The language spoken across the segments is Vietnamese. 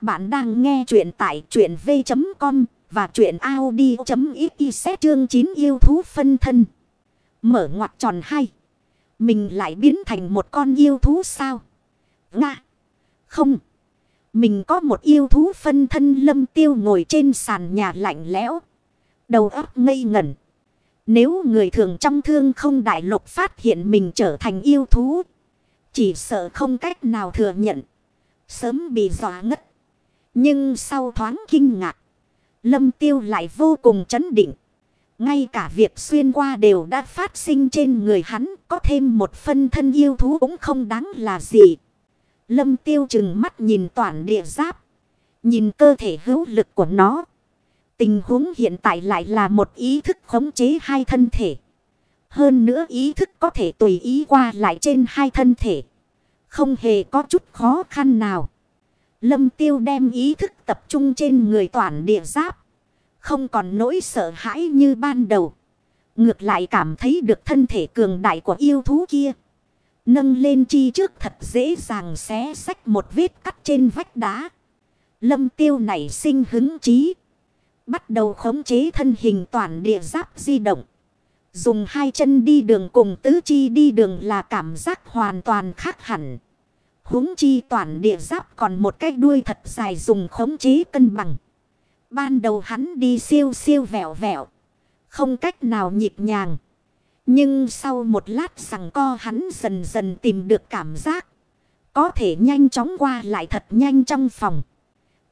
Các bạn đang nghe chuyện tại chuyện v.com và chuyện Audi.xyz chương 9 yêu thú phân thân. Mở ngoặt tròn hay. Mình lại biến thành một con yêu thú sao? Nga. Không. Mình có một yêu thú phân thân lâm tiêu ngồi trên sàn nhà lạnh lẽo. Đầu óc ngây ngẩn. Nếu người thường trong thương không đại lục phát hiện mình trở thành yêu thú. Chỉ sợ không cách nào thừa nhận. Sớm bị dọa ngất. Nhưng sau thoáng kinh ngạc. Lâm tiêu lại vô cùng chấn định. Ngay cả việc xuyên qua đều đã phát sinh trên người hắn. Có thêm một phân thân yêu thú cũng không đáng là gì. Lâm tiêu chừng mắt nhìn toàn địa giáp. Nhìn cơ thể hữu lực của nó. Tình huống hiện tại lại là một ý thức khống chế hai thân thể. Hơn nữa ý thức có thể tùy ý qua lại trên hai thân thể. Không hề có chút khó khăn nào. Lâm tiêu đem ý thức tập trung trên người toàn địa giáp. Không còn nỗi sợ hãi như ban đầu. Ngược lại cảm thấy được thân thể cường đại của yêu thú kia. Nâng lên chi trước thật dễ dàng xé sách một vết cắt trên vách đá. Lâm tiêu này sinh hứng chí. Bắt đầu khống chế thân hình toàn địa giáp di động. Dùng hai chân đi đường cùng tứ chi đi đường là cảm giác hoàn toàn khác hẳn huống chi toàn địa giáp còn một cái đuôi thật dài dùng khống chế cân bằng. Ban đầu hắn đi siêu siêu vẹo vẹo. Không cách nào nhịp nhàng. Nhưng sau một lát rằng co hắn dần dần tìm được cảm giác. Có thể nhanh chóng qua lại thật nhanh trong phòng.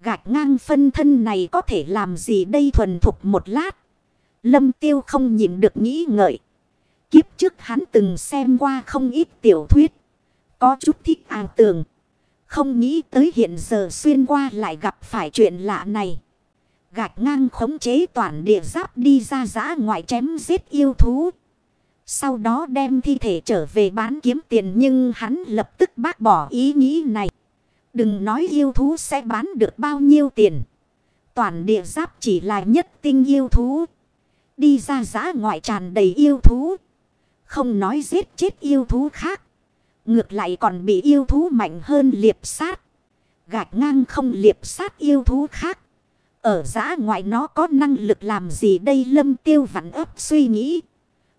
Gạch ngang phân thân này có thể làm gì đây thuần thục một lát. Lâm tiêu không nhìn được nghĩ ngợi. Kiếp trước hắn từng xem qua không ít tiểu thuyết. Có chút thích ảo tưởng. Không nghĩ tới hiện giờ xuyên qua lại gặp phải chuyện lạ này. Gạch ngang khống chế toàn địa giáp đi ra giã ngoại chém giết yêu thú. Sau đó đem thi thể trở về bán kiếm tiền nhưng hắn lập tức bác bỏ ý nghĩ này. Đừng nói yêu thú sẽ bán được bao nhiêu tiền. Toàn địa giáp chỉ là nhất tinh yêu thú. Đi ra giã ngoại tràn đầy yêu thú. Không nói giết chết yêu thú khác. Ngược lại còn bị yêu thú mạnh hơn liệp sát. Gạch ngang không liệp sát yêu thú khác. Ở giã ngoại nó có năng lực làm gì đây lâm tiêu vặn ấp suy nghĩ.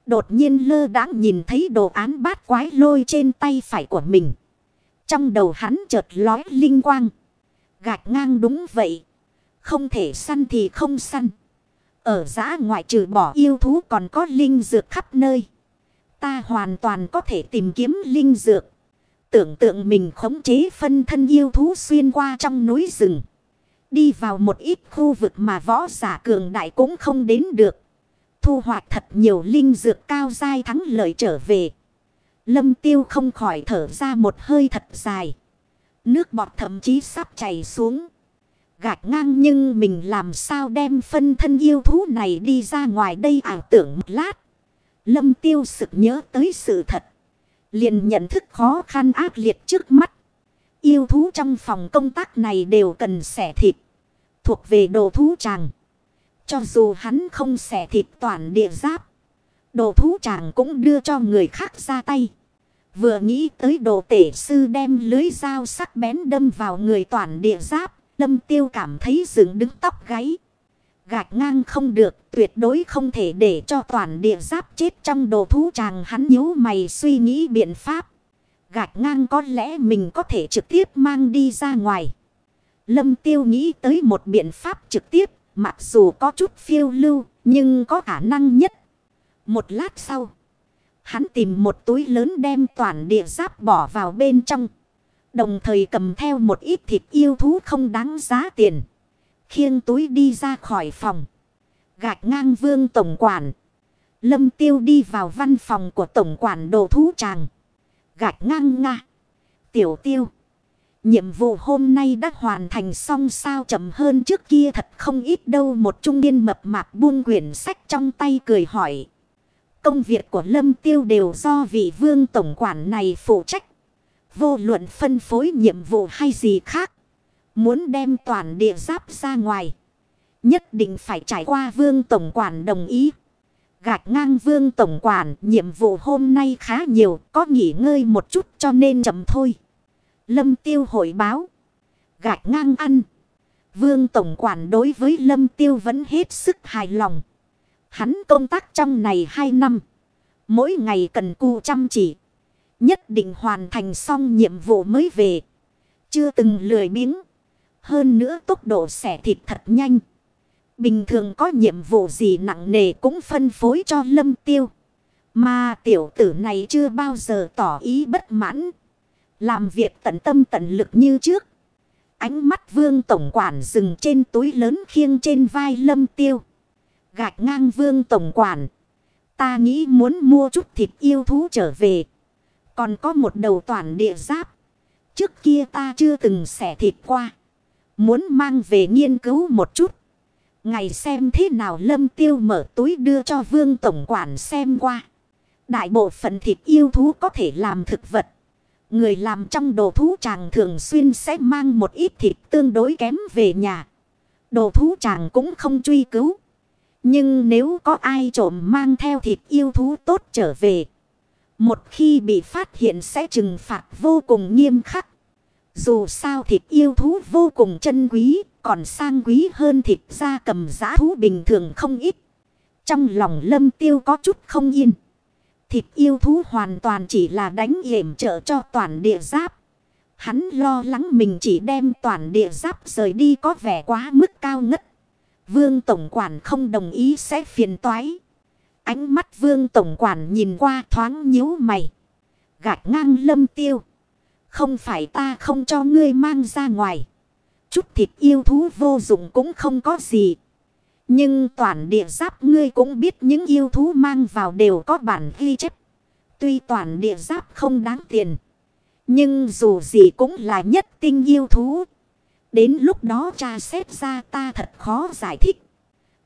Đột nhiên lơ đãng nhìn thấy đồ án bát quái lôi trên tay phải của mình. Trong đầu hắn chợt lói linh quang. Gạch ngang đúng vậy. Không thể săn thì không săn. Ở giã ngoại trừ bỏ yêu thú còn có linh dược khắp nơi. Ta hoàn toàn có thể tìm kiếm linh dược. Tưởng tượng mình khống chế phân thân yêu thú xuyên qua trong núi rừng. Đi vào một ít khu vực mà võ giả cường đại cũng không đến được. Thu hoạch thật nhiều linh dược cao dai thắng lợi trở về. Lâm tiêu không khỏi thở ra một hơi thật dài. Nước bọt thậm chí sắp chảy xuống. Gạch ngang nhưng mình làm sao đem phân thân yêu thú này đi ra ngoài đây ảo tưởng một lát. Lâm tiêu sực nhớ tới sự thật. liền nhận thức khó khăn ác liệt trước mắt. Yêu thú trong phòng công tác này đều cần xẻ thịt. Thuộc về đồ thú chàng. Cho dù hắn không xẻ thịt toàn địa giáp. Đồ thú chàng cũng đưa cho người khác ra tay. Vừa nghĩ tới đồ tể sư đem lưới dao sắc bén đâm vào người toàn địa giáp. Lâm tiêu cảm thấy dựng đứng tóc gáy gạch ngang không được, tuyệt đối không thể để cho toàn địa giáp chết trong đồ thú chàng hắn nhíu mày suy nghĩ biện pháp. Gạch ngang có lẽ mình có thể trực tiếp mang đi ra ngoài. Lâm tiêu nghĩ tới một biện pháp trực tiếp, mặc dù có chút phiêu lưu, nhưng có khả năng nhất. Một lát sau, hắn tìm một túi lớn đem toàn địa giáp bỏ vào bên trong. Đồng thời cầm theo một ít thịt yêu thú không đáng giá tiền khiêng túi đi ra khỏi phòng. Gạch ngang vương tổng quản. Lâm tiêu đi vào văn phòng của tổng quản đồ thú tràng. Gạch ngang nga. Tiểu tiêu. Nhiệm vụ hôm nay đã hoàn thành xong sao chậm hơn trước kia thật không ít đâu một trung niên mập mạp buông quyển sách trong tay cười hỏi. Công việc của Lâm Tiêu đều do vị vương tổng quản này phụ trách. Vô luận phân phối nhiệm vụ hay gì khác. Muốn đem toàn địa giáp ra ngoài. Nhất định phải trải qua vương tổng quản đồng ý. Gạch ngang vương tổng quản, nhiệm vụ hôm nay khá nhiều. Có nghỉ ngơi một chút cho nên chậm thôi. Lâm tiêu hội báo. Gạch ngang ăn. Vương Tổng Quản đối với Lâm Tiêu vẫn hết sức hài lòng. Hắn công tác trong này 2 năm. Mỗi ngày cần cù chăm chỉ. Nhất định hoàn thành xong nhiệm vụ mới về. Chưa từng lười biếng. Hơn nữa tốc độ xẻ thịt thật nhanh. Bình thường có nhiệm vụ gì nặng nề cũng phân phối cho Lâm Tiêu. Mà tiểu tử này chưa bao giờ tỏ ý bất mãn. Làm việc tận tâm tận lực như trước. Ánh mắt vương tổng quản dừng trên túi lớn khiêng trên vai lâm tiêu. Gạch ngang vương tổng quản. Ta nghĩ muốn mua chút thịt yêu thú trở về. Còn có một đầu toàn địa giáp. Trước kia ta chưa từng xẻ thịt qua. Muốn mang về nghiên cứu một chút. Ngày xem thế nào lâm tiêu mở túi đưa cho vương tổng quản xem qua. Đại bộ phận thịt yêu thú có thể làm thực vật. Người làm trong đồ thú chàng thường xuyên sẽ mang một ít thịt tương đối kém về nhà. Đồ thú chàng cũng không truy cứu. Nhưng nếu có ai trộm mang theo thịt yêu thú tốt trở về. Một khi bị phát hiện sẽ trừng phạt vô cùng nghiêm khắc. Dù sao thịt yêu thú vô cùng chân quý, còn sang quý hơn thịt da cầm giá thú bình thường không ít. Trong lòng lâm tiêu có chút không yên. Thịt yêu thú hoàn toàn chỉ là đánh hiểm trợ cho toàn địa giáp. Hắn lo lắng mình chỉ đem toàn địa giáp rời đi có vẻ quá mức cao ngất. Vương Tổng Quản không đồng ý sẽ phiền toái. Ánh mắt Vương Tổng Quản nhìn qua thoáng nhíu mày. Gạch ngang lâm tiêu. Không phải ta không cho ngươi mang ra ngoài. Chút thịt yêu thú vô dụng cũng không có gì. Nhưng toàn địa giáp ngươi cũng biết những yêu thú mang vào đều có bản ghi chép. Tuy toàn địa giáp không đáng tiền. Nhưng dù gì cũng là nhất tinh yêu thú. Đến lúc đó cha xét ra ta thật khó giải thích.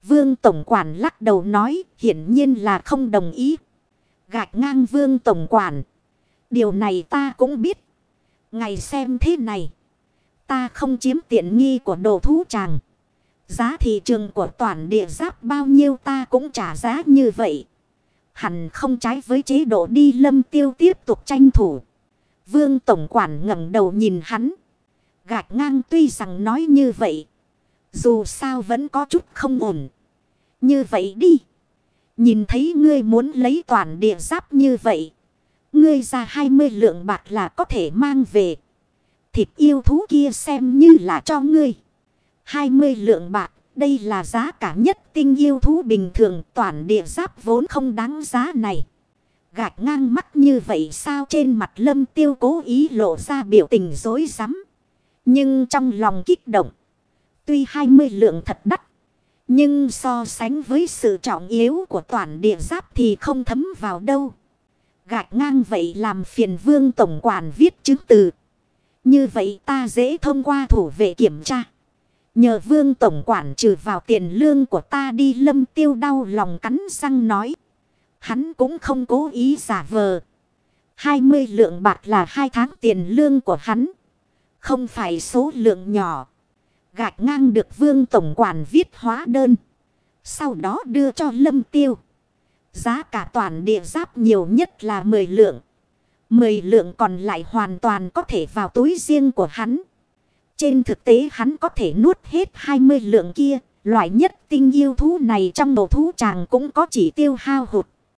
Vương Tổng Quản lắc đầu nói, hiển nhiên là không đồng ý. Gạch ngang Vương Tổng Quản. Điều này ta cũng biết. Ngày xem thế này. Ta không chiếm tiện nghi của đồ thú chàng. Giá thị trường của toàn địa giáp bao nhiêu ta cũng trả giá như vậy. Hẳn không trái với chế độ đi lâm tiêu tiếp tục tranh thủ. Vương Tổng Quản ngẩng đầu nhìn hắn. Gạch ngang tuy rằng nói như vậy. Dù sao vẫn có chút không ổn. Như vậy đi. Nhìn thấy ngươi muốn lấy toàn địa giáp như vậy. Ngươi ra 20 lượng bạc là có thể mang về. Thịt yêu thú kia xem như là cho ngươi. 20 lượng bạc. Đây là giá cả nhất tinh yêu thú bình thường, toàn địa giáp vốn không đáng giá này. Gạch ngang mắt như vậy sao trên mặt lâm tiêu cố ý lộ ra biểu tình dối rắm Nhưng trong lòng kích động. Tuy 20 lượng thật đắt. Nhưng so sánh với sự trọng yếu của toàn địa giáp thì không thấm vào đâu. Gạch ngang vậy làm phiền vương tổng quản viết chứng từ. Như vậy ta dễ thông qua thủ vệ kiểm tra. Nhờ vương tổng quản trừ vào tiền lương của ta đi lâm tiêu đau lòng cắn răng nói. Hắn cũng không cố ý giả vờ. 20 lượng bạc là hai tháng tiền lương của hắn. Không phải số lượng nhỏ. Gạch ngang được vương tổng quản viết hóa đơn. Sau đó đưa cho lâm tiêu. Giá cả toàn địa giáp nhiều nhất là 10 lượng. 10 lượng còn lại hoàn toàn có thể vào túi riêng của hắn. Trên thực tế hắn có thể nuốt hết 20 lượng kia. Loại nhất tinh yêu thú này trong đồ thú chàng cũng có chỉ tiêu hao hụt.